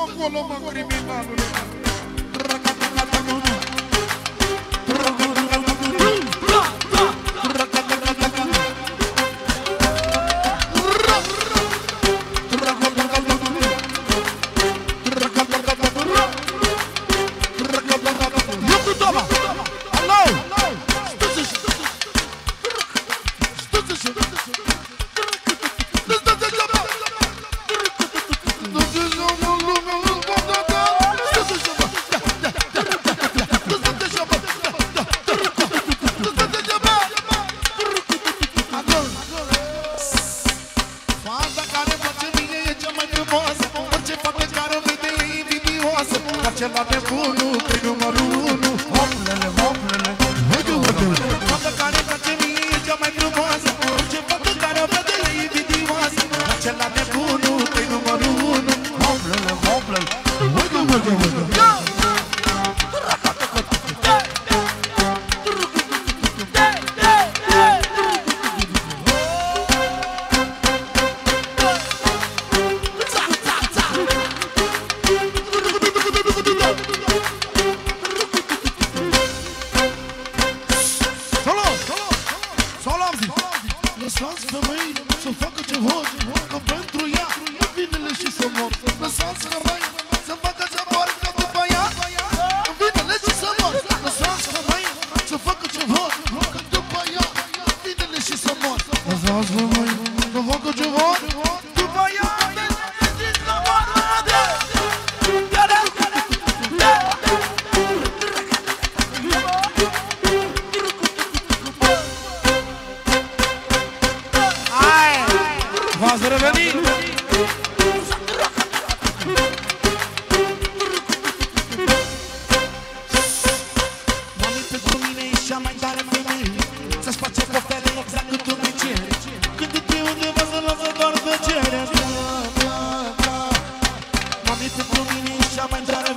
Como colombo criminal. Invidioasă Dar cel nebunul pe numărul unu. Hoplele, hoplele Fata care face mine e cea mai frumoasă Orice fată care o vede e invidioasă. Dar cel nebunul pe numărul unu. Hoplele, hoplele Solo! Solo am zis! Lăsați femei să facă ce vor Că pentru ea vinele și să mor. Lăsați femei să facă ce vor Că după ea vinele și să mor. Lăsați femei să facă ce vor Că după ea vinele și să mor. Lăsați femei V-ați revenit! Mami, pentru mine e cea mai tare femeie. Să-ți face pofele exact cât tu mi ceri. Când te undeva să lasă doar tăcerea Da, da, da Mami, pentru mine e cea mai tare